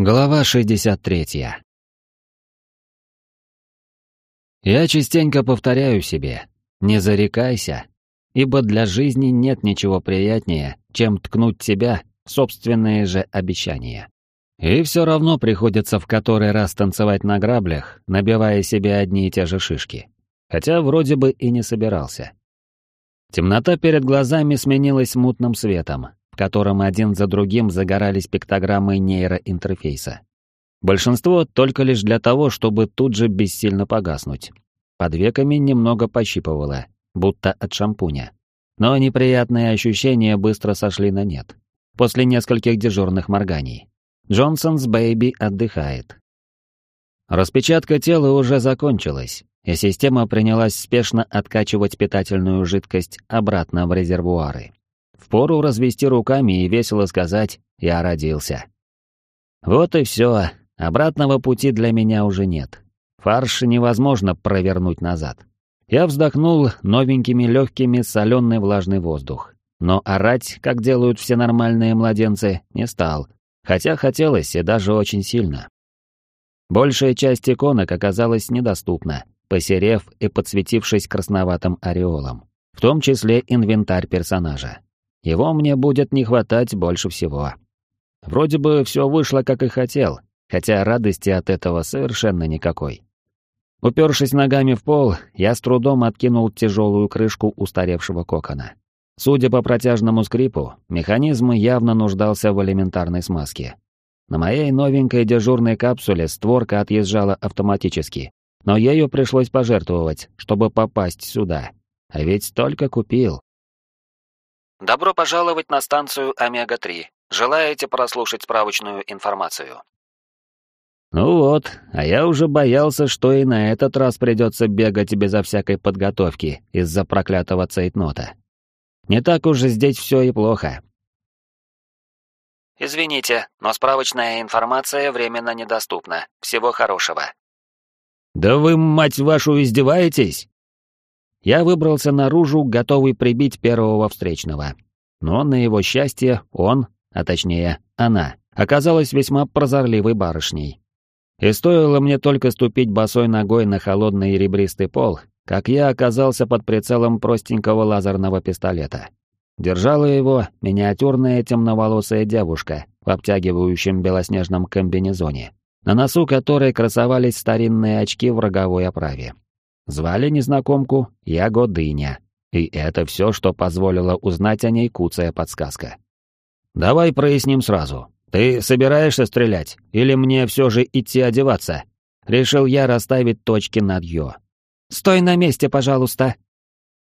Глава 63. Я частенько повторяю себе, не зарекайся, ибо для жизни нет ничего приятнее, чем ткнуть себя в собственные же обещания. И все равно приходится в который раз танцевать на граблях, набивая себе одни и те же шишки. Хотя вроде бы и не собирался. Темнота перед глазами сменилась мутным светом, котором один за другим загорались пиктограммы нейроинтерфейса. Большинство только лишь для того, чтобы тут же бессильно погаснуть. Под веками немного пощипывало, будто от шампуня. Но неприятные ощущения быстро сошли на нет. После нескольких дежурных морганий. Джонсонс Бэйби отдыхает. Распечатка тела уже закончилась, и система принялась спешно откачивать питательную жидкость обратно в резервуары. Впору развести руками и весело сказать «я родился». Вот и все, обратного пути для меня уже нет. Фарш невозможно провернуть назад. Я вздохнул новенькими легкими соленый влажный воздух. Но орать, как делают все нормальные младенцы, не стал, хотя хотелось и даже очень сильно. Большая часть иконок оказалась недоступна, посерев и подсветившись красноватым ореолом, в том числе инвентарь персонажа. Его мне будет не хватать больше всего. Вроде бы все вышло, как и хотел, хотя радости от этого совершенно никакой. Упершись ногами в пол, я с трудом откинул тяжелую крышку устаревшего кокона. Судя по протяжному скрипу, механизм явно нуждался в элементарной смазке. На моей новенькой дежурной капсуле створка отъезжала автоматически, но ею пришлось пожертвовать, чтобы попасть сюда. А ведь только купил. Добро пожаловать на станцию Омега-3. Желаете прослушать справочную информацию? Ну вот, а я уже боялся, что и на этот раз придется бегать безо всякой подготовки из-за проклятого цейтнота. Не так уж здесь все и плохо. Извините, но справочная информация временно недоступна. Всего хорошего. Да вы, мать вашу, издеваетесь? Я выбрался наружу, готовый прибить первого встречного. Но, на его счастье, он, а точнее, она, оказалась весьма прозорливой барышней. И стоило мне только ступить босой ногой на холодный ребристый пол, как я оказался под прицелом простенького лазерного пистолета. Держала его миниатюрная темноволосая девушка в обтягивающем белоснежном комбинезоне, на носу которой красовались старинные очки в роговой оправе. Звали незнакомку Ягодыня. И это все, что позволило узнать о ней куцая подсказка. «Давай проясним сразу. Ты собираешься стрелять? Или мне все же идти одеваться?» Решил я расставить точки над «ё». «Стой на месте, пожалуйста!»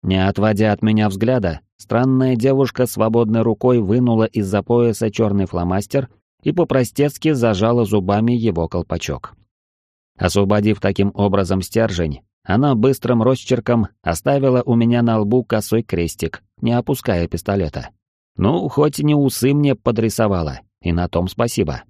Не отводя от меня взгляда, странная девушка свободной рукой вынула из-за пояса черный фломастер и по-простецки зажала зубами его колпачок. Освободив таким образом стержень, она быстрым росчерком оставила у меня на лбу косой крестик, не опуская пистолета. Ну, хоть не усы мне подрисовала, и на том спасибо.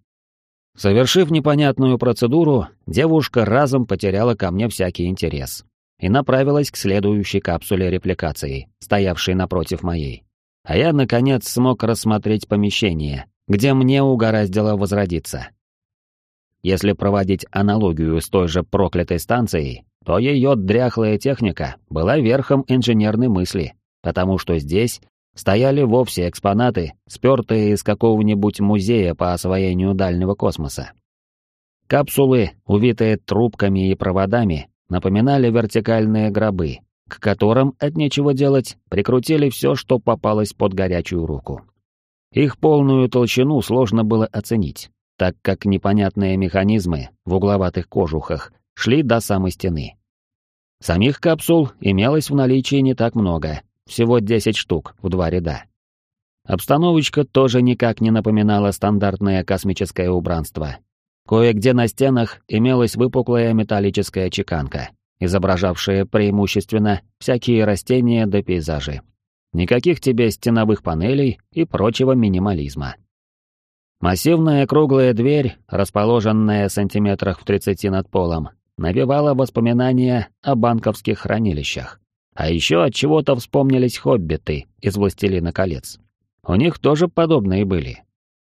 Совершив непонятную процедуру, девушка разом потеряла ко мне всякий интерес и направилась к следующей капсуле репликации, стоявшей напротив моей. А я, наконец, смог рассмотреть помещение, где мне угораздило возродиться. Если проводить аналогию с той же проклятой станцией, то ее дряхлая техника была верхом инженерной мысли, потому что здесь стояли вовсе экспонаты, спертые из какого-нибудь музея по освоению дальнего космоса. Капсулы, увитые трубками и проводами, напоминали вертикальные гробы, к которым, от нечего делать, прикрутили все, что попалось под горячую руку. Их полную толщину сложно было оценить, так как непонятные механизмы в угловатых кожухах шли до самой стены. Самих капсул имелось в наличии не так много, всего 10 штук в два ряда. Обстановочка тоже никак не напоминала стандартное космическое убранство. Кое-где на стенах имелась выпуклая металлическая чеканка, изображавшая преимущественно всякие растения да пейзажи. Никаких тебе стеновых панелей и прочего минимализма. Массивная круглая дверь, расположенная сантиметрах в 30 над полом, навевала воспоминания о банковских хранилищах. А еще от чего-то вспомнились хоббиты из «Властелина колец». У них тоже подобные были.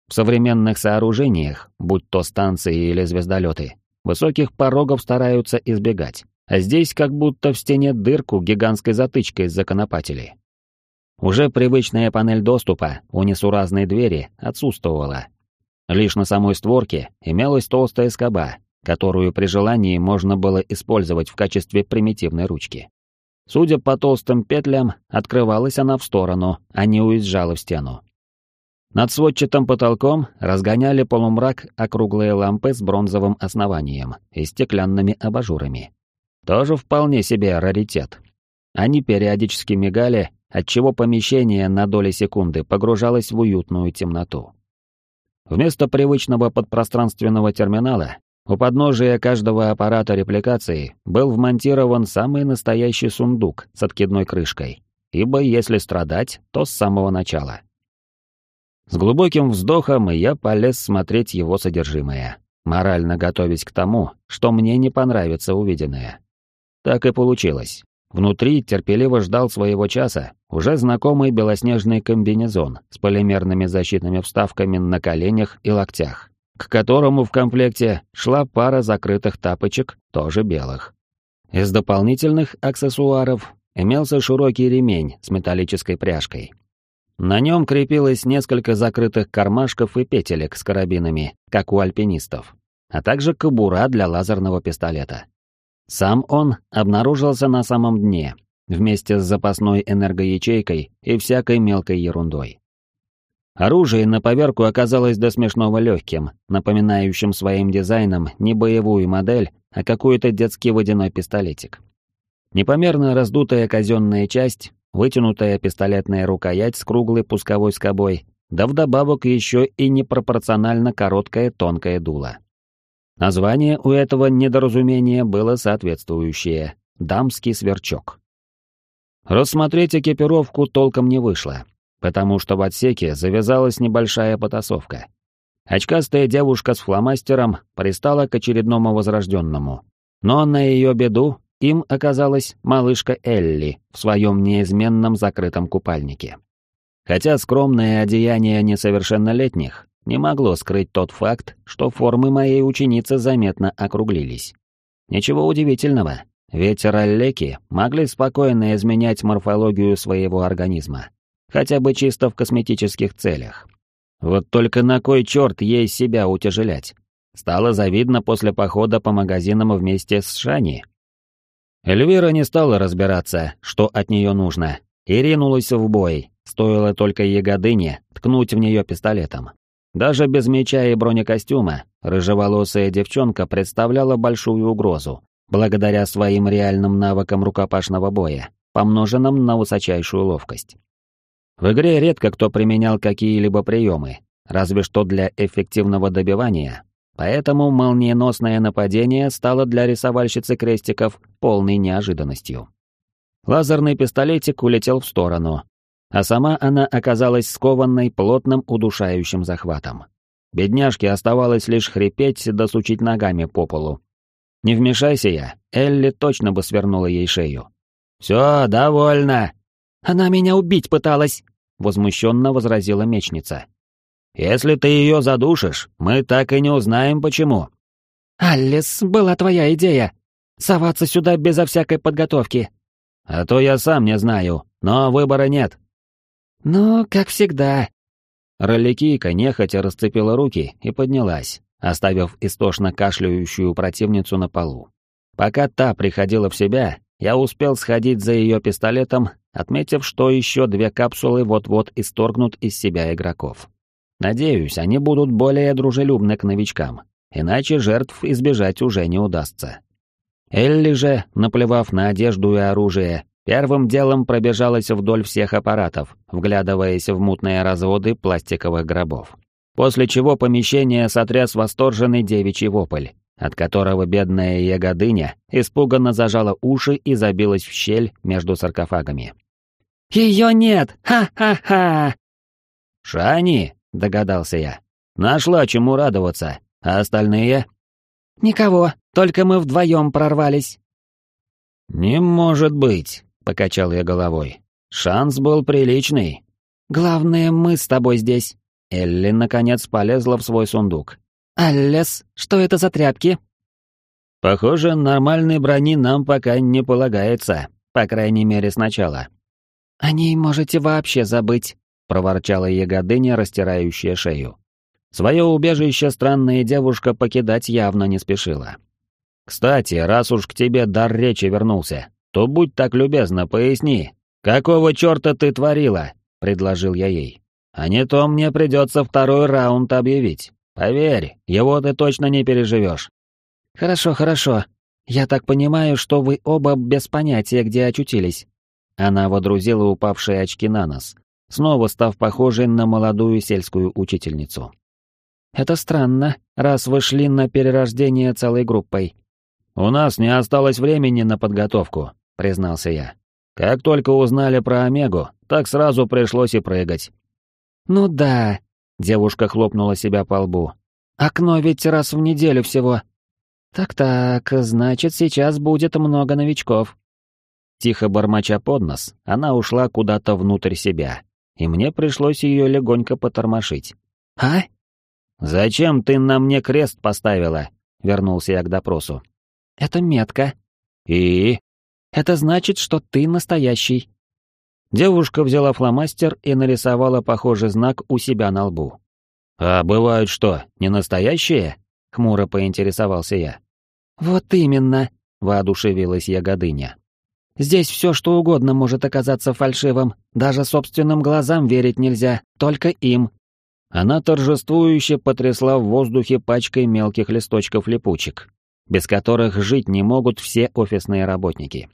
В современных сооружениях, будь то станции или звездолеты, высоких порогов стараются избегать, а здесь как будто в стене дырку гигантской затычкой законопатили. Уже привычная панель доступа у несуразной двери отсутствовала. Лишь на самой створке имелась толстая скоба, которую при желании можно было использовать в качестве примитивной ручки. Судя по толстым петлям, открывалась она в сторону, а не уезжала в стену. Над сводчатым потолком разгоняли полумрак округлые лампы с бронзовым основанием и стеклянными абажурами. Тоже вполне себе раритет. Они периодически мигали, отчего помещение на доли секунды погружалось в уютную темноту. Вместо привычного подпространственного терминала у подножия каждого аппарата репликации был вмонтирован самый настоящий сундук с откидной крышкой, ибо если страдать, то с самого начала. С глубоким вздохом я полез смотреть его содержимое, морально готовясь к тому, что мне не понравится увиденное. Так и получилось. Внутри терпеливо ждал своего часа уже знакомый белоснежный комбинезон с полимерными защитными вставками на коленях и локтях, к которому в комплекте шла пара закрытых тапочек, тоже белых. Из дополнительных аксессуаров имелся широкий ремень с металлической пряжкой, на нем крепилось несколько закрытых кармашков и петелек с карабинами, как у альпинистов, а также кобура для лазерного пистолета. Сам он обнаружился на самом дне, вместе с запасной энергоячейкой и всякой мелкой ерундой. Оружие на поверку оказалось до смешного легким, напоминающим своим дизайном не боевую модель, а какой-то детский водяной пистолетик. Непомерно раздутая казенная часть вытянутая пистолетная рукоять с круглой пусковой скобой, да вдобавок еще и непропорционально короткое тонкое дуло. Название у этого недоразумения было соответствующее — «Дамский сверчок». Рассмотреть экипировку толком не вышло, потому что в отсеке завязалась небольшая потасовка. Очкастая девушка с фломастером пристала к очередному возрожденному, но на ее беду им оказалась малышка Элли в своем неизменном закрытом купальнике. Хотя скромное одеяние несовершеннолетних не могло скрыть тот факт, что формы моей ученицы заметно округлились. Ничего удивительного, ведь роллеки могли спокойно изменять морфологию своего организма, хотя бы чисто в косметических целях. Вот только на кой черт ей себя утяжелять? Стало завидно после похода по магазинам вместе с Шани. Эльвира не стала разбираться, что от нее нужно, и ринулась в бой, стоило только ягодыне ткнуть в нее пистолетом. Даже без меча и бронекостюма рыжеволосая девчонка представляла большую угрозу, благодаря своим реальным навыкам рукопашного боя, помноженным на высочайшую ловкость. В игре редко кто применял какие-либо приемы, разве что для эффективного добивания, Поэтому молниеносное нападение стало для рисовальщицы крестиков полной неожиданностью. Лазерный пистолетик улетел в сторону, а сама она оказалась скованной плотным удушающим захватом. Бедняжке оставалось лишь хрипеть да сучить ногами по полу. Не вмешайся я, Элли точно бы свернула ей шею. «Все, довольно!» «Она меня убить пыталась!» — возмущенно возразила мечница. Если ты ее задушишь, мы так и не узнаем, почему». «Алис, была твоя идея. Соваться сюда безо всякой подготовки». «А то я сам не знаю, но выбора нет». «Ну, как всегда». Роликийка нехотя расцепила руки и поднялась, оставив истошно кашляющую противницу на полу. Пока та приходила в себя, я успел сходить за ее пистолетом, отметив, что еще две капсулы вот-вот исторгнут из себя игроков. Надеюсь, они будут более дружелюбны к новичкам, иначе жертв избежать уже не удастся. Элли же, наплевав на одежду и оружие, первым делом пробежалась вдоль всех аппаратов, вглядываясь в мутные разводы пластиковых гробов. После чего помещение сотряс восторженный девичий вопль, от которого бедная ягодыня испуганно зажала уши и забилась в щель между саркофагами. «Ее нет! Ха-ха-ха!» «Шани!» — догадался я. «Нашла чему радоваться, а остальные?» «Никого, только мы вдвоем прорвались». «Не может быть», — покачал я головой. «Шанс был приличный». «Главное, мы с тобой здесь». Элли, наконец, полезла в свой сундук. «Аллес, что это за тряпки?» «Похоже, нормальной брони нам пока не полагается, по крайней мере, сначала». «О ней можете вообще забыть», — проворчала ягодыня, растирающая шею. Свое убежище странная девушка покидать явно не спешила. «Кстати, раз уж к тебе дар речи вернулся, то будь так любезна, поясни, какого черта ты творила?» — предложил я ей. «А не то мне придется второй раунд объявить. Поверь, его ты точно не переживешь». «Хорошо, хорошо. Я так понимаю, что вы оба без понятия, где очутились». Она водрузила упавшие очки на нос, снова став похожей на молодую сельскую учительницу. «Это странно, раз вы шли на перерождение целой группой». «У нас не осталось времени на подготовку», — признался я. «Как только узнали про Омегу, так сразу пришлось и прыгать». «Ну да», — девушка хлопнула себя по лбу. «Окно ведь раз в неделю всего». «Так-так, значит, сейчас будет много новичков». Тихо бормоча под нос, она ушла куда-то внутрь себя, и мне пришлось ее легонько потормошить. «А?» «Зачем ты на мне крест поставила?» — вернулся я к допросу. «Это метка». «И?» «Это значит, что ты настоящий». Девушка взяла фломастер и нарисовала похожий знак у себя на лбу. «А бывают что, не настоящие?» — хмуро поинтересовался я. «Вот именно», — воодушевилась ягодыня. «Здесь все что угодно может оказаться фальшивым, даже собственным глазам верить нельзя, только им». Она торжествующе потрясла в воздухе пачкой мелких листочков липучек, без которых жить не могут все офисные работники.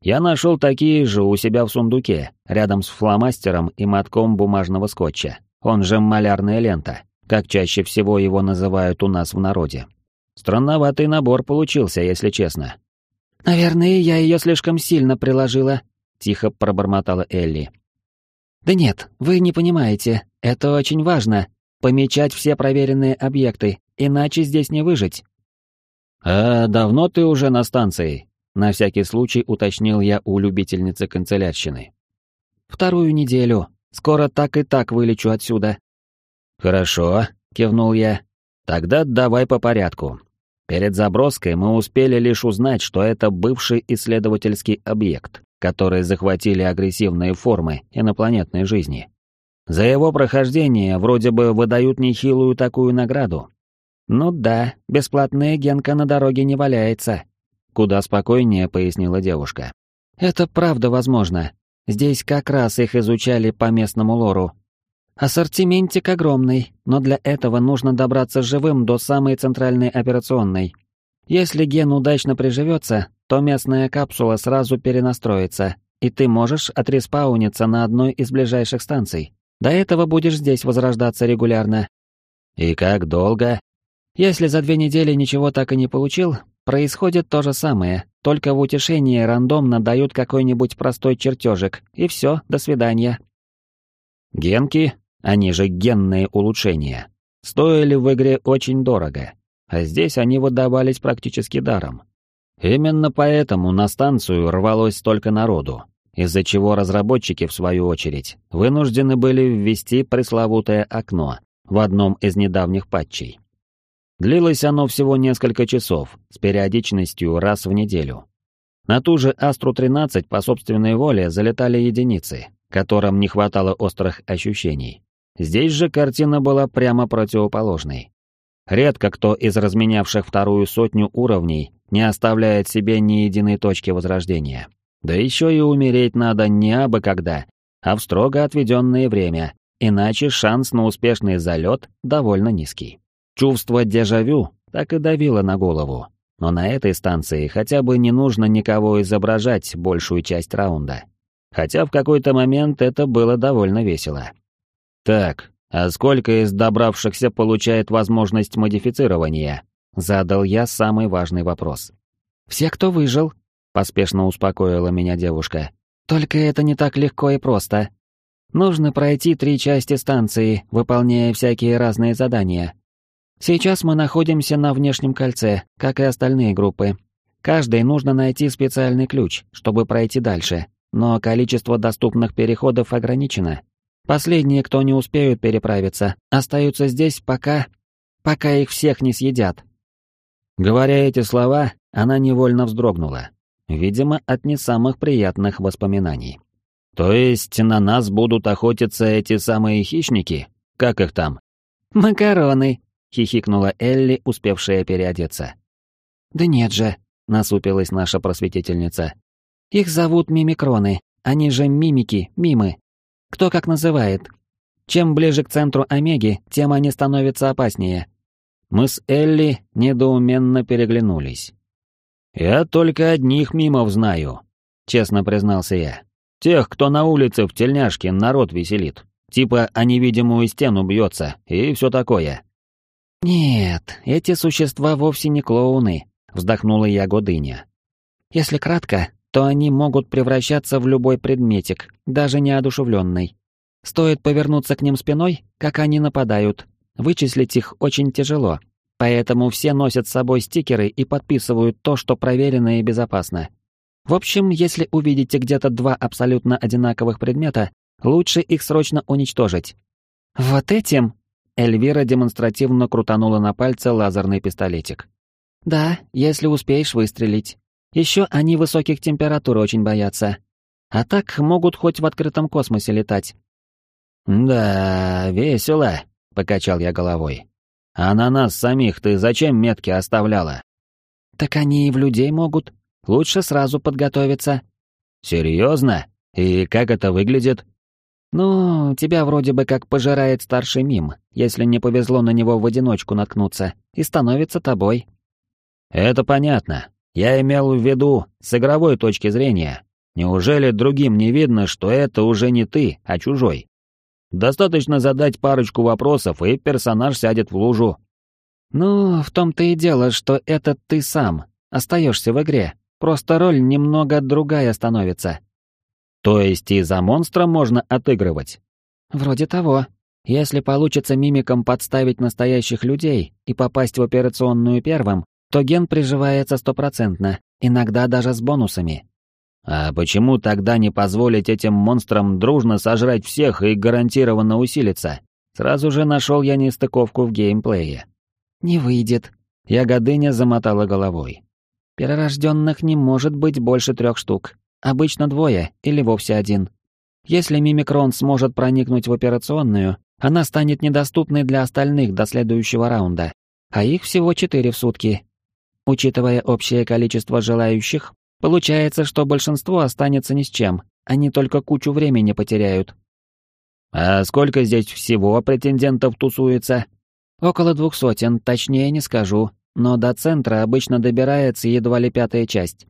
Я нашел такие же у себя в сундуке, рядом с фломастером и мотком бумажного скотча, он же малярная лента, как чаще всего его называют у нас в народе. Странноватый набор получился, если честно. «Наверное, я ее слишком сильно приложила», — тихо пробормотала Элли. «Да нет, вы не понимаете, это очень важно, помечать все проверенные объекты, иначе здесь не выжить». «А давно ты уже на станции?» На всякий случай уточнил я у любительницы канцелярщины. «Вторую неделю. Скоро так и так вылечу отсюда». «Хорошо», — кивнул я. «Тогда давай по порядку. Перед заброской мы успели лишь узнать, что это бывший исследовательский объект, который захватили агрессивные формы инопланетной жизни. За его прохождение вроде бы выдают нехилую такую награду. Ну да, бесплатная генка на дороге не валяется, Куда спокойнее пояснила девушка. Это правда возможно. Здесь как раз их изучали по местному лору. Ассортиментик огромный, но для этого нужно добраться живым до самой центральной операционной. Если ген удачно приживется, то местная капсула сразу перенастроится, и ты можешь отреспауниться на одной из ближайших станций. До этого будешь здесь возрождаться регулярно. И как долго? Если за две недели ничего так и не получил, Происходит то же самое, только в утешение рандомно дают какой-нибудь простой чертежик, и все, до свидания. Генки, они же генные улучшения, стоили в игре очень дорого, а здесь они выдавались практически даром. Именно поэтому на станцию рвалось столько народу, из-за чего разработчики, в свою очередь, вынуждены были ввести пресловутое окно в одном из недавних патчей. Длилось оно всего несколько часов, с периодичностью раз в неделю. На ту же Астру-13 по собственной воле залетали единицы, которым не хватало острых ощущений. Здесь же картина была прямо противоположной. Редко кто из разменявших вторую сотню уровней не оставляет себе ни единой точки возрождения. Да еще и умереть надо не абы когда, а в строго отведенное время, иначе шанс на успешный залет довольно низкий. Чувство дежавю так и давило на голову. Но на этой станции хотя бы не нужно никого изображать большую часть раунда. Хотя в какой-то момент это было довольно весело. «Так, а сколько из добравшихся получает возможность модифицирования?» Задал я самый важный вопрос. «Все, кто выжил», — поспешно успокоила меня девушка. «Только это не так легко и просто. Нужно пройти три части станции, выполняя всякие разные задания, Сейчас мы находимся на внешнем кольце, как и остальные группы. Каждой нужно найти специальный ключ, чтобы пройти дальше, но количество доступных переходов ограничено. Последние, кто не успеют переправиться, остаются здесь пока... пока их всех не съедят». Говоря эти слова, она невольно вздрогнула. Видимо, от не самых приятных воспоминаний. То есть на нас будут охотиться эти самые хищники? Как их там? Макароны, хихикнула Элли, успевшая переодеться. Да нет же, насупилась наша просветительница. Их зовут мимикроны, они же мимики, мимы. Кто как называет. Чем ближе к центру Омеги, тем они становятся опаснее. Мы с Элли недоуменно переглянулись. «Я только одних мимов знаю», — честно признался я. «Тех, кто на улице в тельняшке народ веселит. Типа о невидимую стену бьется и все такое». «Нет, эти существа вовсе не клоуны», — вздохнула я Годыня. «Если кратко, то они могут превращаться в любой предметик, даже неодушевленный. Стоит повернуться к ним спиной, как они нападают. Вычислить их очень тяжело, Поэтому все носят с собой стикеры и подписывают то, что проверено и безопасно. В общем, если увидите где-то два абсолютно одинаковых предмета, лучше их срочно уничтожить. Вот этим Эльвира демонстративно крутанула на пальце лазерный пистолетик. Да, если успеешь выстрелить. Еще они высоких температур очень боятся. А так могут хоть в открытом космосе летать. Да, весело, покачал я головой. А на нас самих ты зачем метки оставляла? Так они и в людей могут. Лучше сразу подготовиться. Серьезно? И как это выглядит? Ну, тебя вроде бы как пожирает старший мим, если не повезло на него в одиночку наткнуться, и становится тобой. Это понятно. Я имел в виду с игровой точки зрения. Неужели другим не видно, что это уже не ты, а чужой? Достаточно задать парочку вопросов, и персонаж сядет в лужу. Ну, в том-то и дело, что это ты сам. Остаешься в игре. Просто роль немного другая становится. То есть и за монстра можно отыгрывать? Вроде того. Если получится мимиком подставить настоящих людей и попасть в операционную первым, то ген приживается стопроцентно, иногда даже с бонусами. А почему тогда не позволить этим монстрам дружно сожрать всех и гарантированно усилиться? Сразу же нашел я нестыковку в геймплее. Не выйдет. Ягодыня замотала головой. Перерожденных не может быть больше трех штук. Обычно двое или вовсе один. Если Мимикрон сможет проникнуть в операционную, она станет недоступной для остальных до следующего раунда, а их всего четыре в сутки. Учитывая общее количество желающих, Получается, что большинство останется ни с чем, они только кучу времени потеряют. А сколько здесь всего претендентов тусуется? Около двух сотен, точнее не скажу, но до центра обычно добирается едва ли пятая часть.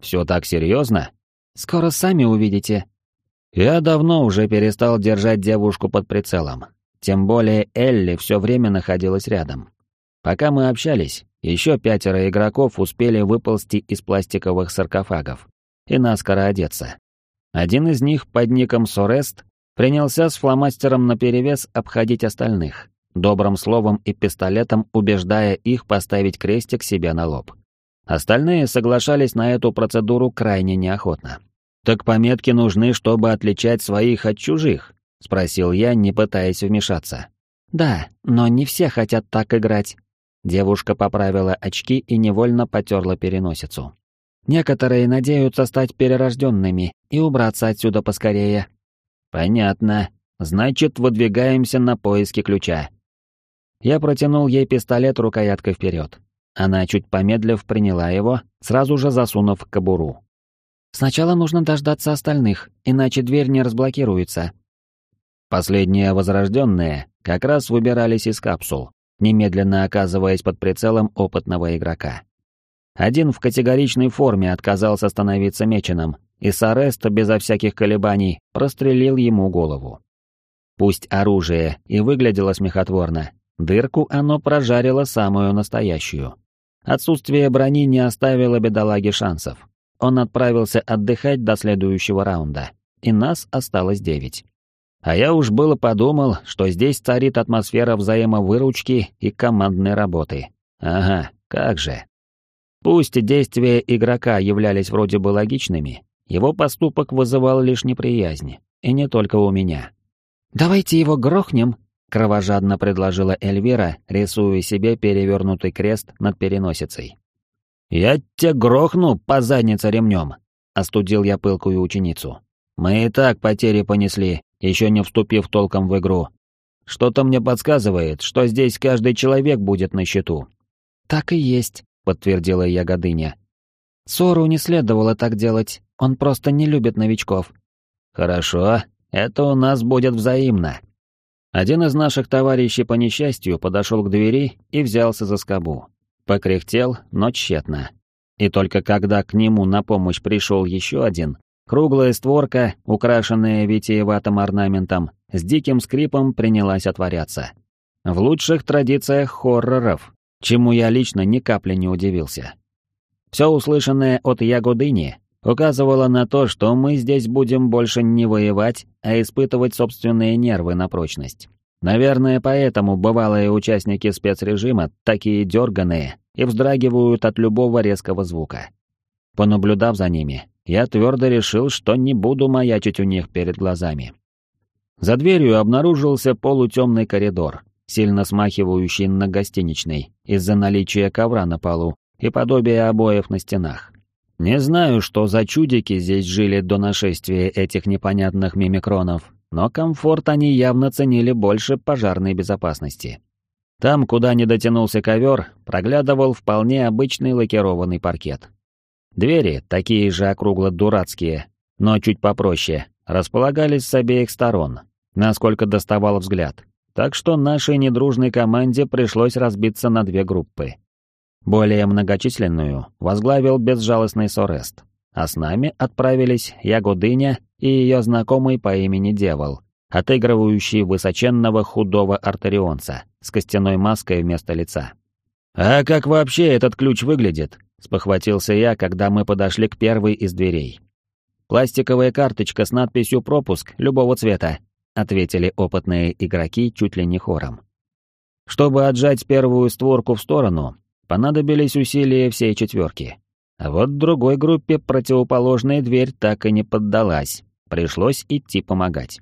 Все так серьезно? Скоро сами увидите. Я давно уже перестал держать девушку под прицелом. Тем более Элли все время находилась рядом. Пока мы общались, еще пятеро игроков успели выползти из пластиковых саркофагов и наскоро одеться. Один из них под ником Сорест принялся с фломастером наперевес обходить остальных, добрым словом и пистолетом убеждая их поставить крестик себе на лоб. Остальные соглашались на эту процедуру крайне неохотно. «Так пометки нужны, чтобы отличать своих от чужих?» — спросил я, не пытаясь вмешаться. «Да, но не все хотят так играть», Девушка поправила очки и невольно потерла переносицу. Некоторые надеются стать перерожденными и убраться отсюда поскорее. Понятно. Значит, выдвигаемся на поиски ключа. Я протянул ей пистолет рукояткой вперед. Она, чуть помедлив, приняла его, сразу же засунув кобуру. Сначала нужно дождаться остальных, иначе дверь не разблокируется. Последние возрожденные как раз выбирались из капсул, немедленно оказываясь под прицелом опытного игрока. Один в категоричной форме отказался становиться меченым, и Сарест безо всяких колебаний прострелил ему голову. Пусть оружие и выглядело смехотворно, дырку оно прожарило самую настоящую. Отсутствие брони не оставило бедолаге шансов. Он отправился отдыхать до следующего раунда, и нас осталось девять. А я уж было подумал, что здесь царит атмосфера взаимовыручки и командной работы. Ага, как же. Пусть действия игрока являлись вроде бы логичными, его поступок вызывал лишь неприязнь, и не только у меня. «Давайте его грохнем», — кровожадно предложила Эльвира, рисуя себе перевернутый крест над переносицей. «Я тебя грохну по заднице ремнем», — остудил я пылкую ученицу. «Мы и так потери понесли, еще не вступив толком в игру. Что-то мне подсказывает, что здесь каждый человек будет на счету». «Так и есть», — подтвердила Ягодыня. «Сору не следовало так делать, он просто не любит новичков». «Хорошо, это у нас будет взаимно». Один из наших товарищей по несчастью подошел к двери и взялся за скобу. Покряхтел, но тщетно. И только когда к нему на помощь пришел еще один, круглая створка, украшенная витиеватым орнаментом, с диким скрипом принялась отворяться. В лучших традициях хорроров, чему я лично ни капли не удивился. Все услышанное от Ягодыни указывало на то, что мы здесь будем больше не воевать, а испытывать собственные нервы на прочность. Наверное, поэтому бывалые участники спецрежима такие дерганые и вздрагивают от любого резкого звука. Понаблюдав за ними, я твердо решил, что не буду маячить у них перед глазами. За дверью обнаружился полутемный коридор, сильно смахивающий на гостиничный, из-за наличия ковра на полу и подобия обоев на стенах. Не знаю, что за чудики здесь жили до нашествия этих непонятных мимикронов, но комфорт они явно ценили больше пожарной безопасности. Там, куда не дотянулся ковер, проглядывал вполне обычный лакированный паркет. Двери, такие же округло-дурацкие, но чуть попроще, располагались с обеих сторон, насколько доставал взгляд, так что нашей недружной команде пришлось разбиться на две группы. Более многочисленную возглавил безжалостный Сорест, а с нами отправились Ягодыня и ее знакомый по имени Девол, отыгрывающий высоченного худого артерионца с костяной маской вместо лица. «А как вообще этот ключ выглядит?» — спохватился я, когда мы подошли к первой из дверей. «Пластиковая карточка с надписью «Пропуск» любого цвета», — ответили опытные игроки чуть ли не хором. Чтобы отжать первую створку в сторону, понадобились усилия всей четверки. А вот другой группе противоположная дверь так и не поддалась, пришлось идти помогать.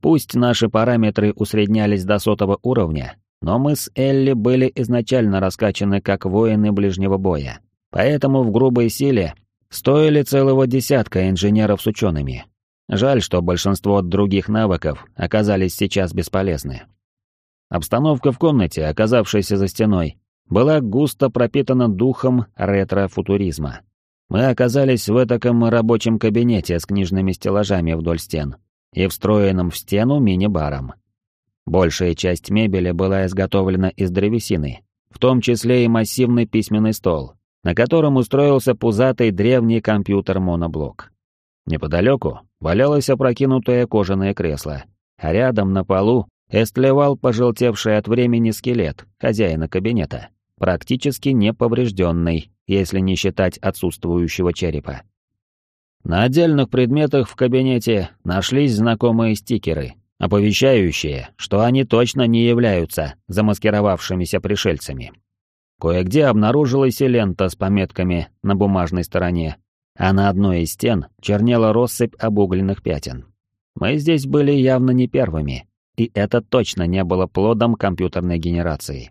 Пусть наши параметры усреднялись до сотого уровня, но мы с Элли были изначально раскачаны как воины ближнего боя, поэтому в грубой силе стоили целого десятка инженеров с учеными. Жаль, что большинство других навыков оказались сейчас бесполезны. Обстановка в комнате, оказавшейся за стеной, была густо пропитана духом ретро-футуризма. Мы оказались в этаком рабочем кабинете с книжными стеллажами вдоль стен и встроенным в стену мини-баром. Большая часть мебели была изготовлена из древесины, в том числе и массивный письменный стол, на котором устроился пузатый древний компьютер-моноблок. Неподалеку валялось опрокинутое кожаное кресло, а рядом на полу эстлевал пожелтевший от времени скелет хозяина кабинета практически неповрежденный, если не считать отсутствующего черепа. На отдельных предметах в кабинете нашлись знакомые стикеры, оповещающие, что они точно не являются замаскировавшимися пришельцами. Кое-где обнаружилась и лента с пометками на бумажной стороне, а на одной из стен чернела россыпь обугленных пятен. Мы здесь были явно не первыми, и это точно не было плодом компьютерной генерации.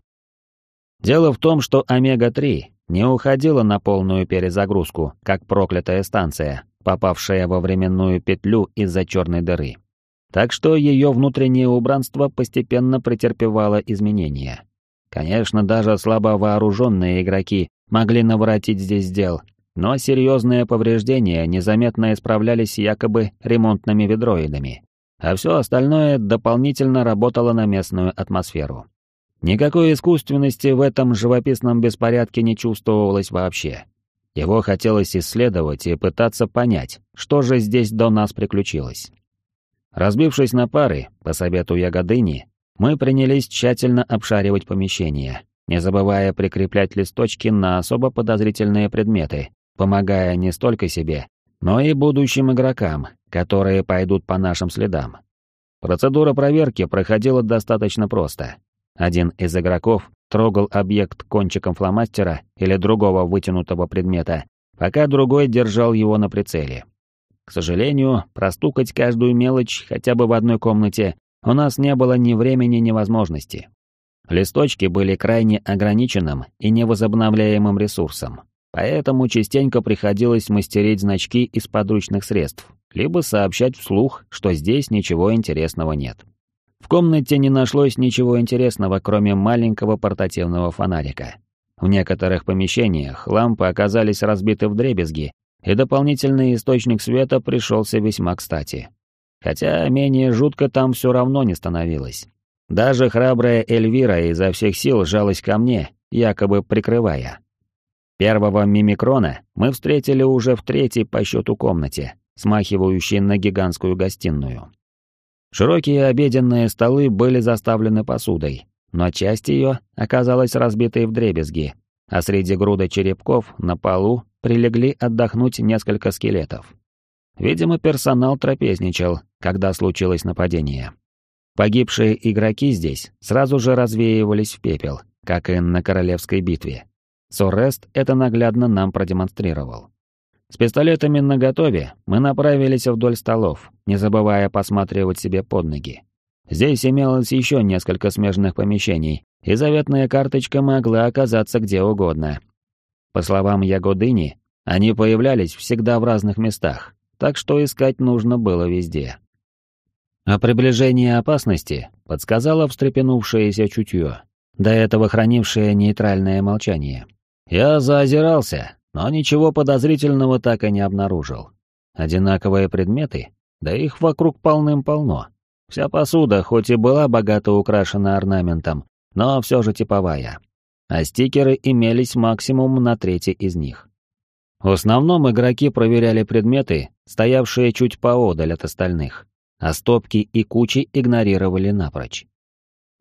Дело в том, что Омега-3 не уходила на полную перезагрузку, как проклятая станция, попавшая во временную петлю из-за черной дыры. Так что ее внутреннее убранство постепенно претерпевало изменения. Конечно, даже слабо вооруженные игроки могли наворотить здесь дел, но серьезные повреждения незаметно исправлялись якобы ремонтными ведроидами, а все остальное дополнительно работало на местную атмосферу. Никакой искусственности в этом живописном беспорядке не чувствовалось вообще. Его хотелось исследовать и пытаться понять, что же здесь до нас приключилось. Разбившись на пары, по совету Ягодыни, мы принялись тщательно обшаривать помещение, не забывая прикреплять листочки на особо подозрительные предметы, помогая не столько себе, но и будущим игрокам, которые пойдут по нашим следам. Процедура проверки проходила достаточно просто. Один из игроков трогал объект кончиком фломастера или другого вытянутого предмета, пока другой держал его на прицеле. К сожалению, простукать каждую мелочь хотя бы в одной комнате у нас не было ни времени, ни возможности. Листочки были крайне ограниченным и невозобновляемым ресурсом, поэтому частенько приходилось мастерить значки из подручных средств, либо сообщать вслух, что здесь ничего интересного нет. В комнате не нашлось ничего интересного, кроме маленького портативного фонарика. В некоторых помещениях лампы оказались разбиты в дребезги, и дополнительный источник света пришелся весьма кстати. Хотя менее жутко там все равно не становилось. Даже храбрая Эльвира изо всех сил жалась ко мне, якобы прикрывая. Первого мимикрона мы встретили уже в третьей по счету комнате, смахивающей на гигантскую гостиную. Широкие обеденные столы были заставлены посудой, но часть ее оказалась разбитой дребезги, а среди груда черепков на полу прилегли отдохнуть несколько скелетов. Видимо, персонал трапезничал, когда случилось нападение. Погибшие игроки здесь сразу же развеивались в пепел, как и на королевской битве. Сорест это наглядно нам продемонстрировал. С пистолетами наготове мы направились вдоль столов, не забывая посматривать себе под ноги. Здесь имелось еще несколько смежных помещений, и заветная карточка могла оказаться где угодно. По словам Ягодыни, они появлялись всегда в разных местах, так что искать нужно было везде. О приближении опасности подсказало встрепенувшееся чутье, до этого хранившее нейтральное молчание. Я заозирался, но ничего подозрительного так и не обнаружил. Одинаковые предметы, да их вокруг полным-полно. Вся посуда, хоть и была богато украшена орнаментом, но все же типовая. А стикеры имелись максимум на трети из них. В основном игроки проверяли предметы, стоявшие чуть поодаль от остальных, а стопки и кучи игнорировали напрочь.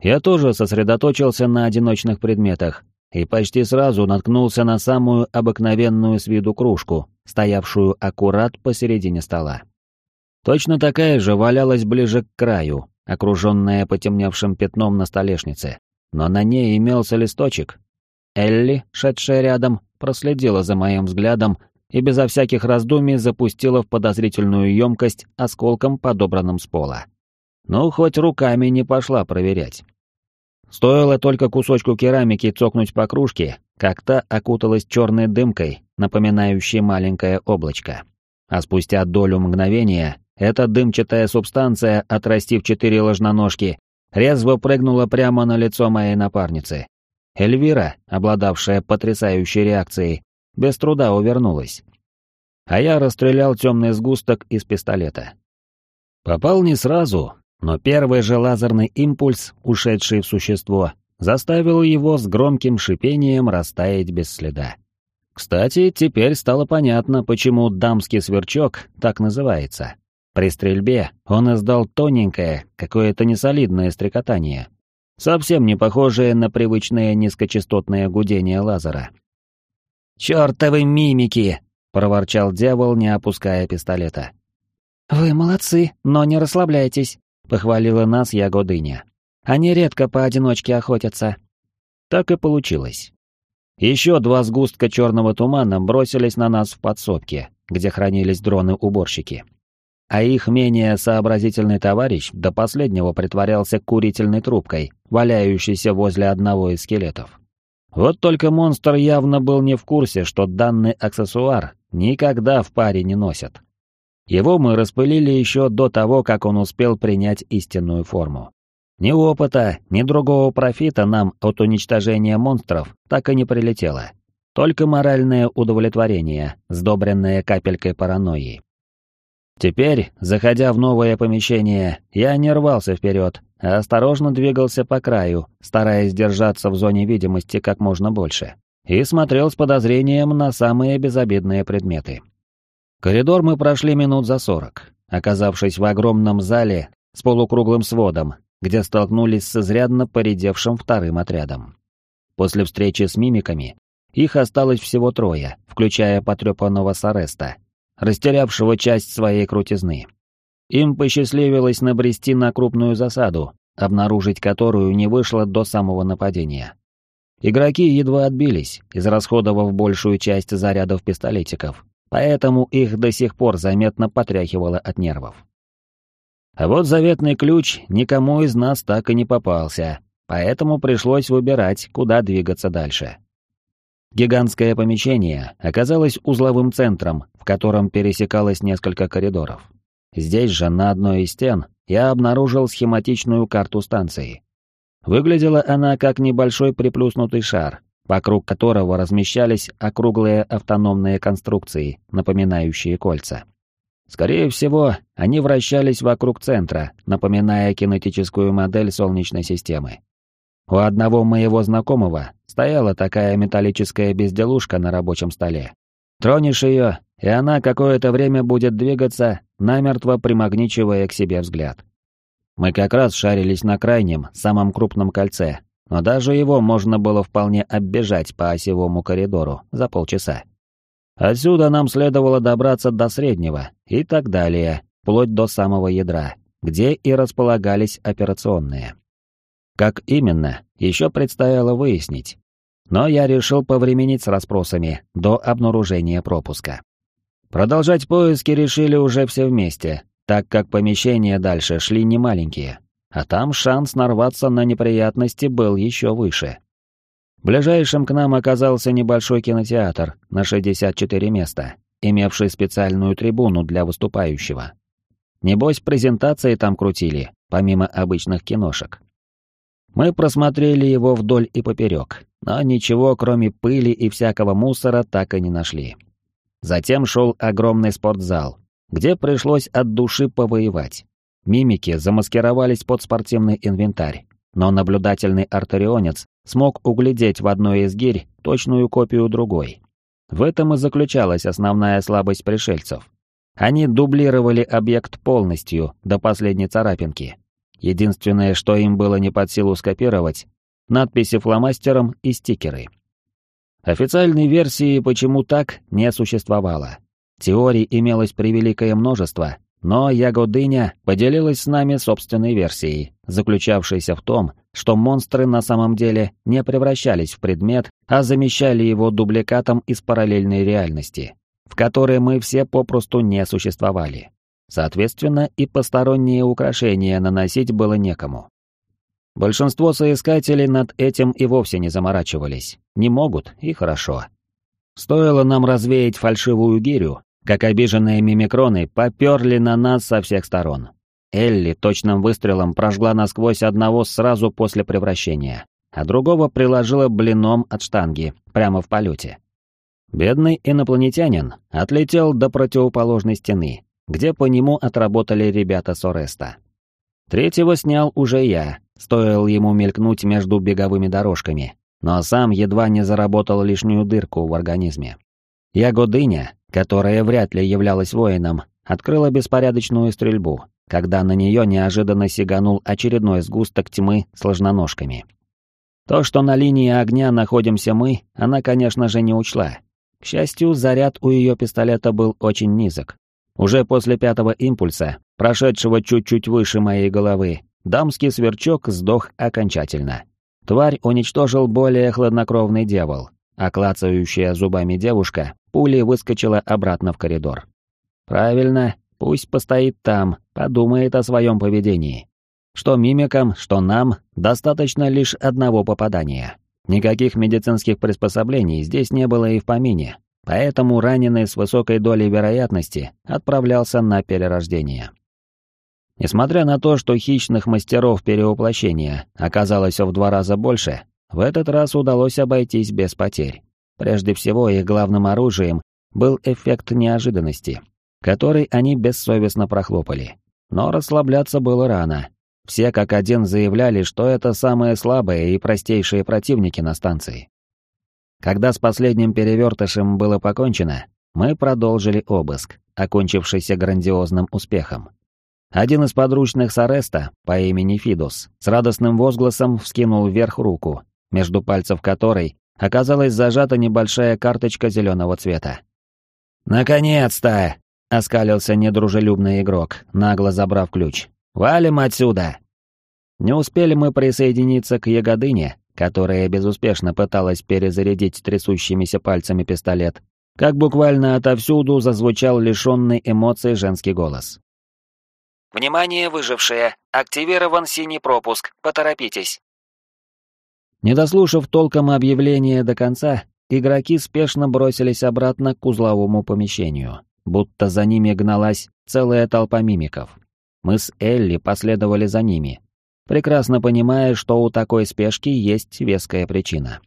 Я тоже сосредоточился на одиночных предметах, и почти сразу наткнулся на самую обыкновенную с виду кружку, стоявшую аккурат посередине стола. Точно такая же валялась ближе к краю, окруженная потемневшим пятном на столешнице, но на ней имелся листочек. Элли, шедшая рядом, проследила за моим взглядом и безо всяких раздумий запустила в подозрительную емкость осколком, подобранным с пола. Ну, хоть руками не пошла проверять. Стоило только кусочку керамики цокнуть по кружке, как та окуталась черной дымкой, напоминающей маленькое облачко. А спустя долю мгновения эта дымчатая субстанция, отрастив четыре ложноножки, резво прыгнула прямо на лицо моей напарницы. Эльвира, обладавшая потрясающей реакцией, без труда увернулась. А я расстрелял темный сгусток из пистолета. Попал не сразу, но первый же лазерный импульс, ушедший в существо, заставил его с громким шипением растаять без следа. Кстати, теперь стало понятно, почему дамский сверчок так называется. При стрельбе он издал тоненькое, какое-то несолидное стрекотание, совсем не похожее на привычное низкочастотное гудение лазера. «Чёртовы мимики!» — проворчал дьявол, не опуская пистолета. «Вы молодцы, но не расслабляйтесь», — похвалила нас Ягодыня. «Они редко поодиночке охотятся». Так и получилось. Еще два сгустка черного тумана бросились на нас в подсобке, где хранились дроны-уборщики. А их менее сообразительный товарищ до последнего притворялся курительной трубкой, валяющейся возле одного из скелетов. Вот только монстр явно был не в курсе, что данный аксессуар никогда в паре не носят. Его мы распылили еще до того, как он успел принять истинную форму. Ни опыта, ни другого профита нам от уничтожения монстров так и не прилетело. Только моральное удовлетворение, сдобренное капелькой паранойи. Теперь, заходя в новое помещение, я не рвался вперед, а осторожно двигался по краю, стараясь держаться в зоне видимости как можно больше, и смотрел с подозрением на самые безобидные предметы. Коридор мы прошли минут за сорок, оказавшись в огромном зале с полукруглым сводом, где столкнулись с изрядно поредевшим вторым отрядом. После встречи с мимиками их осталось всего трое, включая потрепанного Сареста, растерявшего часть своей крутизны. Им посчастливилось набрести на крупную засаду, обнаружить которую не вышло до самого нападения. Игроки едва отбились, израсходовав большую часть зарядов пистолетиков, поэтому их до сих пор заметно потряхивало от нервов. А вот заветный ключ никому из нас так и не попался, поэтому пришлось выбирать, куда двигаться дальше. Гигантское помещение оказалось узловым центром, в котором пересекалось несколько коридоров. Здесь же, на одной из стен, я обнаружил схематичную карту станции. Выглядела она как небольшой приплюснутый шар, вокруг которого размещались округлые автономные конструкции, напоминающие кольца. Скорее всего, они вращались вокруг центра, напоминая кинетическую модель Солнечной системы. У одного моего знакомого стояла такая металлическая безделушка на рабочем столе. Тронешь ее, и она какое-то время будет двигаться, намертво примагничивая к себе взгляд. Мы как раз шарились на крайнем, самом крупном кольце, но даже его можно было вполне оббежать по осевому коридору за полчаса. Отсюда нам следовало добраться до среднего и так далее, вплоть до самого ядра, где и располагались операционные. Как именно, еще предстояло выяснить. Но я решил повременить с расспросами до обнаружения пропуска. Продолжать поиски решили уже все вместе, так как помещения дальше шли немаленькие, а там шанс нарваться на неприятности был еще выше. Ближайшим к нам оказался небольшой кинотеатр на 64 места, имевший специальную трибуну для выступающего. Небось, презентации там крутили, помимо обычных киношек. Мы просмотрели его вдоль и поперек, но ничего, кроме пыли и всякого мусора, так и не нашли. Затем шел огромный спортзал, где пришлось от души повоевать. Мимики замаскировались под спортивный инвентарь, но наблюдательный артерионец смог углядеть в одной из гирь точную копию другой. В этом и заключалась основная слабость пришельцев. Они дублировали объект полностью, до последней царапинки. Единственное, что им было не под силу скопировать — надписи фломастером и стикеры. Официальной версии «почему так» не существовало. Теорий имелось превеликое множество, но Ягодыня поделилась с нами собственной версией, заключавшейся в том, что монстры на самом деле не превращались в предмет, а замещали его дубликатом из параллельной реальности, в которой мы все попросту не существовали. Соответственно, и посторонние украшения наносить было некому. Большинство соискателей над этим и вовсе не заморачивались. Не могут, и хорошо. Стоило нам развеять фальшивую гирю, как обиженные мимикроны поперли на нас со всех сторон. Элли точным выстрелом прожгла насквозь одного сразу после превращения, а другого приложила блином от штанги, прямо в полете. Бедный инопланетянин отлетел до противоположной стены, где по нему отработали ребята Сореста. Третьего снял уже я, стоил ему мелькнуть между беговыми дорожками, но сам едва не заработал лишнюю дырку в организме. Ягодыня, которая вряд ли являлась воином, открыла беспорядочную стрельбу, когда на нее неожиданно сиганул очередной сгусток тьмы с ложноножками. То, что на линии огня находимся мы, она, конечно же, не учла. К счастью, заряд у ее пистолета был очень низок. Уже после пятого импульса, прошедшего чуть-чуть выше моей головы, дамский сверчок сдох окончательно. Тварь уничтожил более хладнокровный дьявол, а клацающая зубами девушка пулей выскочила обратно в коридор. Правильно, пусть постоит там, подумает о своем поведении. Что мимикам, что нам, достаточно лишь одного попадания. Никаких медицинских приспособлений здесь не было и в помине, поэтому раненый с высокой долей вероятности отправлялся на перерождение. Несмотря на то, что хищных мастеров перевоплощения оказалось в два раза больше, в этот раз удалось обойтись без потерь. Прежде всего, их главным оружием был эффект неожиданности, который они бессовестно прохлопали. Но расслабляться было рано. Все как один заявляли, что это самые слабые и простейшие противники на станции. Когда с последним перевертышем было покончено, мы продолжили обыск, окончившийся грандиозным успехом. Один из подручных Сареста по имени Фидус с радостным возгласом вскинул вверх руку, между пальцев которой оказалась зажата небольшая карточка зеленого цвета. «Наконец-то!» — оскалился недружелюбный игрок, нагло забрав ключ. «Валим отсюда!» Не успели мы присоединиться к ягодыне, которая безуспешно пыталась перезарядить трясущимися пальцами пистолет, как буквально отовсюду зазвучал лишенный эмоций женский голос. «Внимание, выжившие! Активирован синий пропуск, поторопитесь!» Не дослушав толком объявление до конца, игроки спешно бросились обратно к узловому помещению, будто за ними гналась целая толпа мимиков. Мы с Элли последовали за ними, прекрасно понимая, что у такой спешки есть веская причина.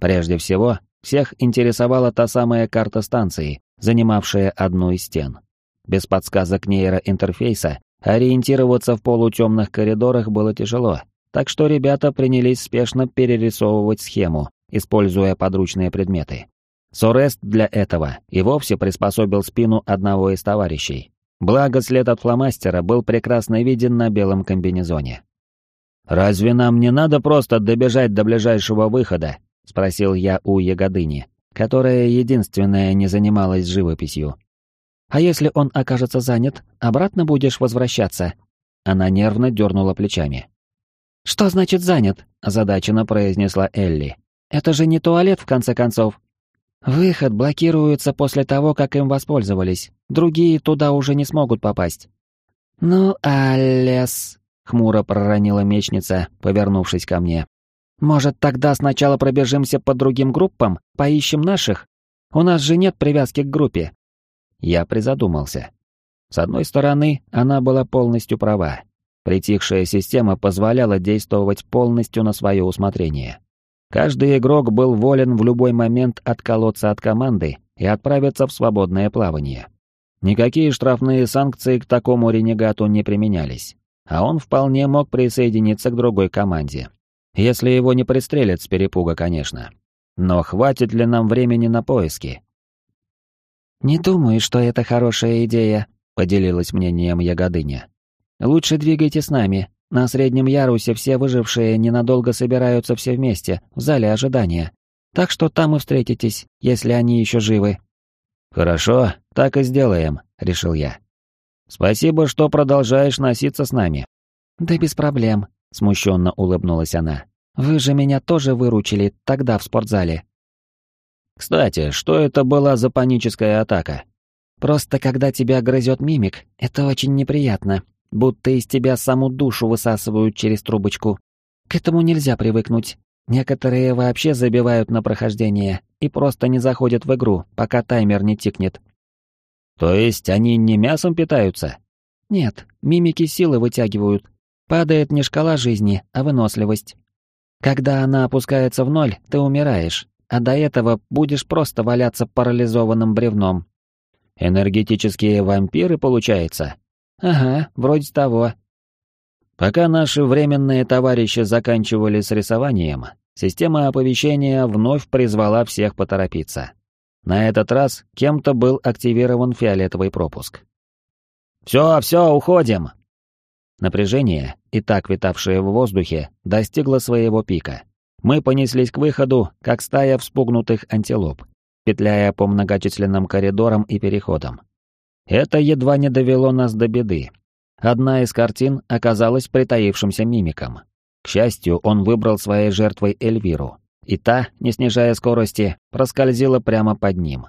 Прежде всего, всех интересовала та самая карта станции, занимавшая одну из стен. Без подсказок нейроинтерфейса ориентироваться в полутемных коридорах было тяжело, так что ребята принялись спешно перерисовывать схему, используя подручные предметы. Сорест для этого и вовсе приспособил спину одного из товарищей. Благо след от фломастера был прекрасно виден на белом комбинезоне. «Разве нам не надо просто добежать до ближайшего выхода — спросил я у Ягодыни, которая единственная не занималась живописью. «А если он окажется занят, обратно будешь возвращаться?» Она нервно дернула плечами. «Что значит занят?» — озадаченно произнесла Элли. «Это же не туалет, в конце концов». «Выход блокируется после того, как им воспользовались. Другие туда уже не смогут попасть». «Ну, Алес», — хмуро проронила мечница, повернувшись ко мне. Может, тогда сначала пробежимся по другим группам, поищем наших? У нас же нет привязки к группе. Я призадумался. С одной стороны, она была полностью права. Притихшая система позволяла действовать полностью на свое усмотрение. Каждый игрок был волен в любой момент отколоться от команды и отправиться в свободное плавание. Никакие штрафные санкции к такому ренегату не применялись, а он вполне мог присоединиться к другой команде, если его не пристрелят с перепуга, конечно. Но хватит ли нам времени на поиски? «Не думаю, что это хорошая идея», — поделилась мнением Ягодыня. «Лучше двигайте с нами. На среднем ярусе все выжившие ненадолго собираются все вместе, в зале ожидания. Так что там и встретитесь, если они еще живы». «Хорошо, так и сделаем», — решил я. «Спасибо, что продолжаешь носиться с нами». «Да без проблем смущенно улыбнулась она. Вы же меня тоже выручили тогда в спортзале. Кстати, что это была за паническая атака? Просто когда тебя грызет мимик, это очень неприятно, будто из тебя саму душу высасывают через трубочку. К этому нельзя привыкнуть. Некоторые вообще забивают на прохождение и просто не заходят в игру, пока таймер не тикнет. То есть они не мясом питаются? Нет, мимики силы вытягивают, Падает не шкала жизни, а выносливость. Когда она опускается в ноль, ты умираешь, а до этого будешь просто валяться парализованным бревном. Энергетические вампиры, получается? Ага, вроде того. Пока наши временные товарищи заканчивали с рисованием, система оповещения вновь призвала всех поторопиться. На этот раз кем-то был активирован фиолетовый пропуск. «Все, все, уходим!» Напряжение, и так витавшее в воздухе, достигло своего пика. Мы понеслись к выходу, как стая вспугнутых антилоп, петляя по многочисленным коридорам и переходам. Это едва не довело нас до беды. Одна из картин оказалась притаившимся мимиком. К счастью, он выбрал своей жертвой Эльвиру, и та, не снижая скорости, проскользила прямо под ним.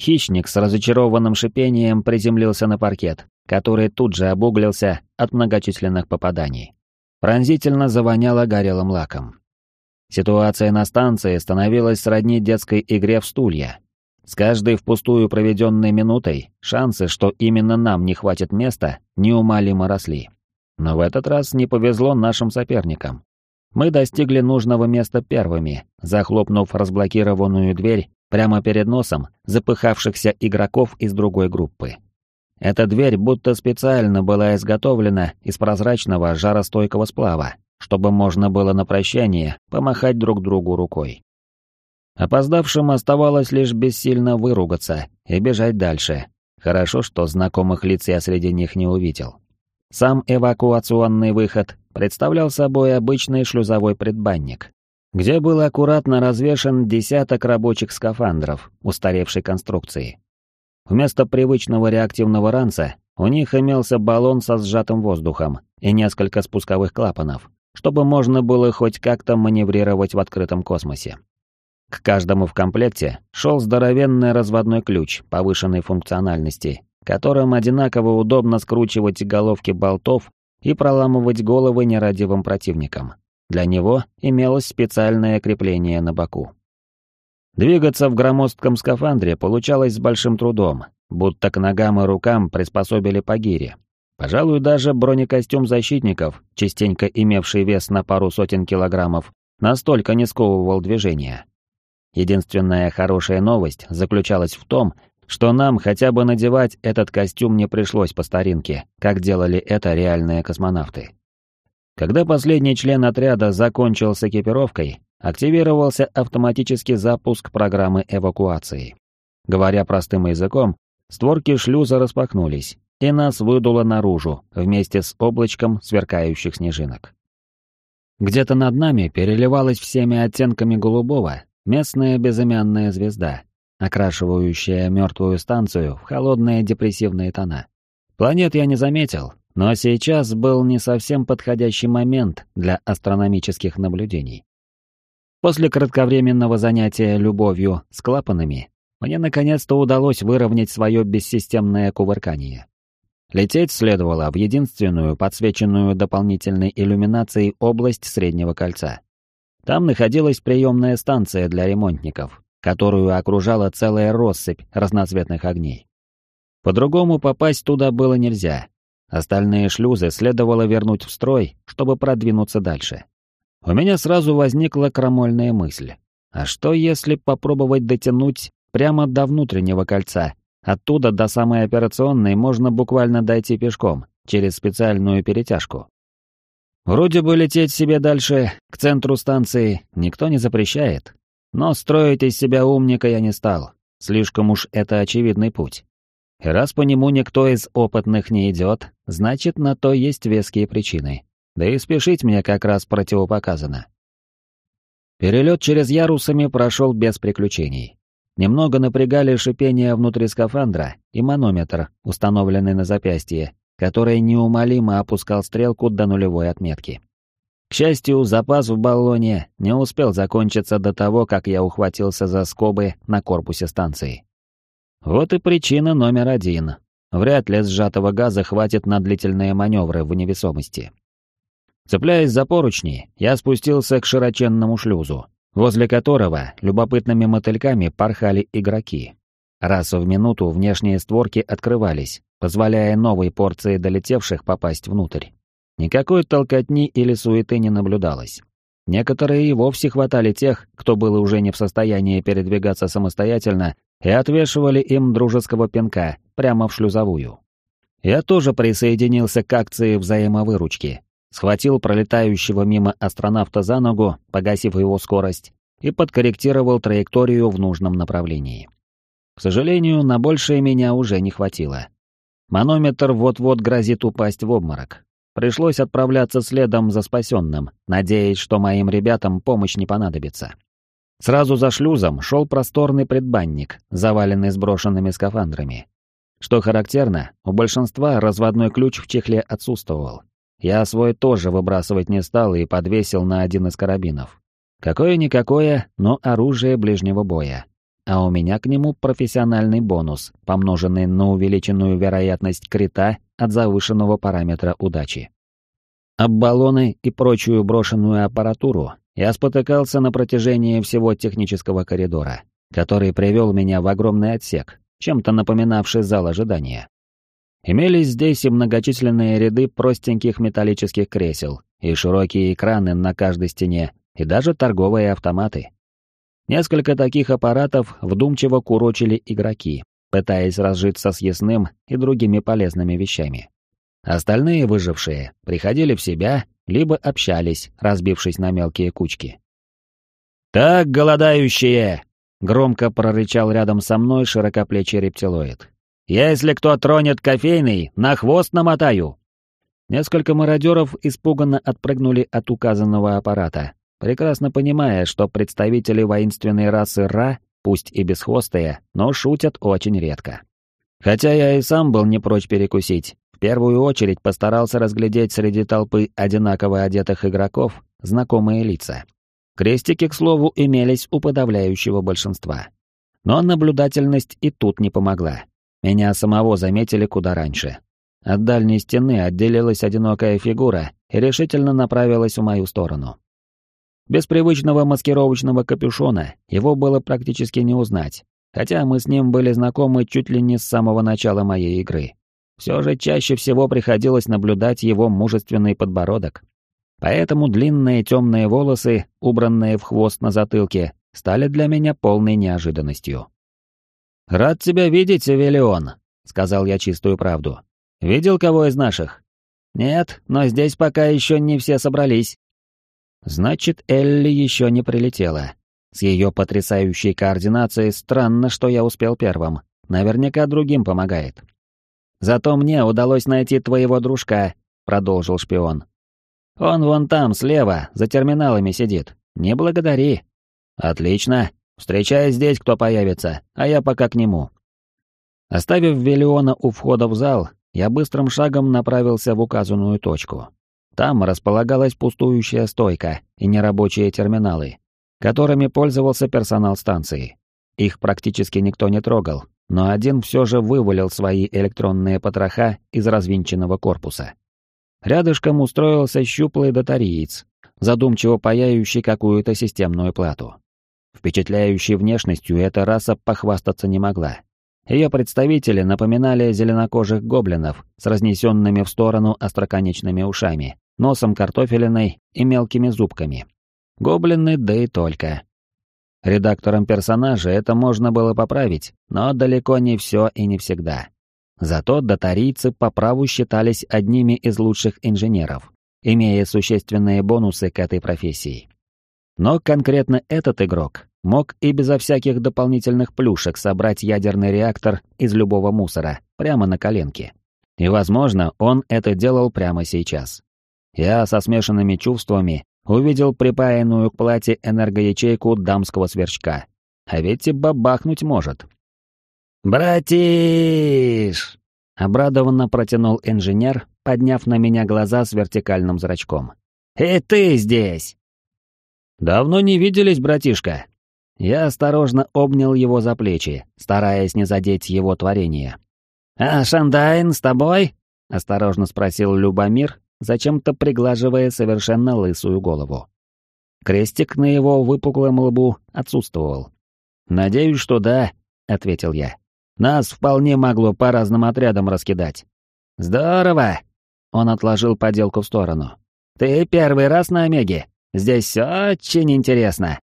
Хищник с разочарованным шипением приземлился на паркет, который тут же обуглился от многочисленных попаданий. Пронзительно завоняло горелым лаком. Ситуация на станции становилась сродни детской игре в стулья. С каждой впустую проведенной минутой шансы, что именно нам не хватит места, неумолимо росли. Но в этот раз не повезло нашим соперникам. Мы достигли нужного места первыми, захлопнув разблокированную дверь прямо перед носом запыхавшихся игроков из другой группы. Эта дверь будто специально была изготовлена из прозрачного жаростойкого сплава, чтобы можно было на прощание помахать друг другу рукой. Опоздавшим оставалось лишь бессильно выругаться и бежать дальше. Хорошо, что знакомых лиц я среди них не увидел. Сам эвакуационный выход представлял собой обычный шлюзовой предбанник, где был аккуратно развешен десяток рабочих скафандров устаревшей конструкции. Вместо привычного реактивного ранца у них имелся баллон со сжатым воздухом и несколько спусковых клапанов, чтобы можно было хоть как-то маневрировать в открытом космосе. К каждому в комплекте шел здоровенный разводной ключ повышенной функциональности, которым одинаково удобно скручивать головки болтов и проламывать головы нерадивым противникам. Для него имелось специальное крепление на боку. Двигаться в громоздком скафандре получалось с большим трудом, будто к ногам и рукам приспособили по гире. Пожалуй, даже бронекостюм защитников, частенько имевший вес на пару сотен килограммов, настолько не сковывал движения. Единственная хорошая новость заключалась в том, что нам хотя бы надевать этот костюм не пришлось по старинке, как делали это реальные космонавты. Когда последний член отряда закончил с экипировкой, активировался автоматический запуск программы эвакуации. Говоря простым языком, створки шлюза распахнулись, и нас выдуло наружу вместе с облачком сверкающих снежинок. Где-то над нами переливалась всеми оттенками голубого местная безымянная звезда, окрашивающая мертвую станцию в холодные депрессивные тона. Планет я не заметил, но сейчас был не совсем подходящий момент для астрономических наблюдений. После кратковременного занятия любовью с клапанами, мне наконец-то удалось выровнять свое бессистемное кувыркание. Лететь следовало в единственную подсвеченную дополнительной иллюминацией область среднего кольца. Там находилась приемная станция для ремонтников, которую окружала целая россыпь разноцветных огней. По-другому попасть туда было нельзя. Остальные шлюзы следовало вернуть в строй, чтобы продвинуться дальше. У меня сразу возникла крамольная мысль. А что если попробовать дотянуть прямо до внутреннего кольца? Оттуда до самой операционной можно буквально дойти пешком, через специальную перетяжку. Вроде бы лететь себе дальше, к центру станции, никто не запрещает. Но строить из себя умника я не стал. Слишком уж это очевидный путь. И раз по нему никто из опытных не идет, значит, на то есть веские причины. Да и спешить мне как раз противопоказано. Перелет через ярусами прошел без приключений. Немного напрягали шипение внутри скафандра и манометр, установленный на запястье, который неумолимо опускал стрелку до нулевой отметки. К счастью, запас в баллоне не успел закончиться до того, как я ухватился за скобы на корпусе станции. Вот и причина номер один. Вряд ли сжатого газа хватит на длительные маневры в невесомости. Цепляясь за поручни, я спустился к широченному шлюзу, возле которого любопытными мотыльками порхали игроки. Раз в минуту внешние створки открывались, позволяя новой порции долетевших попасть внутрь. Никакой толкотни или суеты не наблюдалось. Некоторые и вовсе хватали тех, кто был уже не в состоянии передвигаться самостоятельно, и отвешивали им дружеского пинка прямо в шлюзовую. Я тоже присоединился к акции взаимовыручки, схватил пролетающего мимо астронавта за ногу, погасив его скорость, и подкорректировал траекторию в нужном направлении. К сожалению, на большее меня уже не хватило. Манометр вот-вот грозит упасть в обморок. Пришлось отправляться следом за спасенным, надеясь, что моим ребятам помощь не понадобится. Сразу за шлюзом шел просторный предбанник, заваленный сброшенными скафандрами. Что характерно, у большинства разводной ключ в чехле отсутствовал. Я свой тоже выбрасывать не стал и подвесил на один из карабинов. Какое-никакое, но оружие ближнего боя а у меня к нему профессиональный бонус, помноженный на увеличенную вероятность крита от завышенного параметра удачи. Об баллоны и прочую брошенную аппаратуру я спотыкался на протяжении всего технического коридора, который привел меня в огромный отсек, чем-то напоминавший зал ожидания. Имелись здесь и многочисленные ряды простеньких металлических кресел, и широкие экраны на каждой стене, и даже торговые автоматы, Несколько таких аппаратов вдумчиво курочили игроки, пытаясь разжиться съестным и другими полезными вещами. Остальные выжившие приходили в себя, либо общались, разбившись на мелкие кучки. «Так, голодающие!» — громко прорычал рядом со мной широкоплечий рептилоид. «Если кто тронет кофейный, на хвост намотаю!» Несколько мародеров испуганно отпрыгнули от указанного аппарата, прекрасно понимая, что представители воинственной расы Ра, пусть и бесхвостые, но шутят очень редко. Хотя я и сам был не прочь перекусить, в первую очередь постарался разглядеть среди толпы одинаково одетых игроков знакомые лица. Крестики, к слову, имелись у подавляющего большинства. Но наблюдательность и тут не помогла. Меня самого заметили куда раньше. От дальней стены отделилась одинокая фигура и решительно направилась в мою сторону. Без привычного маскировочного капюшона его было практически не узнать, хотя мы с ним были знакомы чуть ли не с самого начала моей игры. Все же чаще всего приходилось наблюдать его мужественный подбородок. Поэтому длинные темные волосы, убранные в хвост на затылке, стали для меня полной неожиданностью. «Рад тебя видеть, Эвелион», — сказал я чистую правду. «Видел кого из наших?» «Нет, но здесь пока еще не все собрались». «Значит, Элли еще не прилетела. С ее потрясающей координацией странно, что я успел первым. Наверняка другим помогает». «Зато мне удалось найти твоего дружка», — продолжил шпион. «Он вон там, слева, за терминалами сидит. Не благодари». «Отлично. Встречай здесь, кто появится, а я пока к нему». Оставив Велиона у входа в зал, я быстрым шагом направился в указанную точку. Там располагалась пустующая стойка и нерабочие терминалы, которыми пользовался персонал станции. Их практически никто не трогал, но один все же вывалил свои электронные потроха из развинченного корпуса. Рядышком устроился щуплый датариец, задумчиво паяющий какую-то системную плату. Впечатляющей внешностью эта раса похвастаться не могла. Ее представители напоминали зеленокожих гоблинов с разнесенными в сторону остроконечными ушами, носом картофелиной и мелкими зубками. Гоблины, да и только. Редактором персонажа это можно было поправить, но далеко не все и не всегда. Зато датарийцы по праву считались одними из лучших инженеров, имея существенные бонусы к этой профессии. Но конкретно этот игрок мог и безо всяких дополнительных плюшек собрать ядерный реактор из любого мусора, прямо на коленке. И, возможно, он это делал прямо сейчас. Я со смешанными чувствами увидел припаянную к плате энергоячейку дамского сверчка. А ведь и бабахнуть может. «Братиш!» — обрадованно протянул инженер, подняв на меня глаза с вертикальным зрачком. «И ты здесь!» «Давно не виделись, братишка». Я осторожно обнял его за плечи, стараясь не задеть его творение. «А Шандайн с тобой?» — осторожно спросил Любомир, зачем-то приглаживая совершенно лысую голову. Крестик на его выпуклом лбу отсутствовал. «Надеюсь, что да», — ответил я. «Нас вполне могло по разным отрядам раскидать». «Здорово!» — он отложил поделку в сторону. «Ты первый раз на Омеге?» Здесь очень интересно».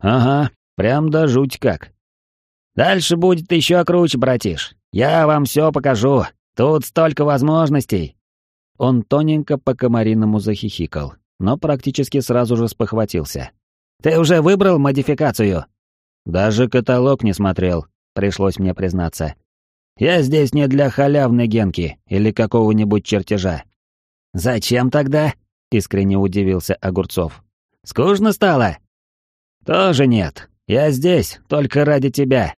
«Ага, прям до жуть как». «Дальше будет еще круче, братиш. Я вам все покажу. Тут столько возможностей». Он тоненько по-комариному захихикал, но практически сразу же спохватился. «Ты уже выбрал модификацию?» «Даже каталог не смотрел», — пришлось мне признаться. «Я здесь не для халявной генки или какого-нибудь чертежа». «Зачем тогда?» — искренне удивился Огурцов. «Скучно стало?» «Тоже нет. Я здесь, только ради тебя.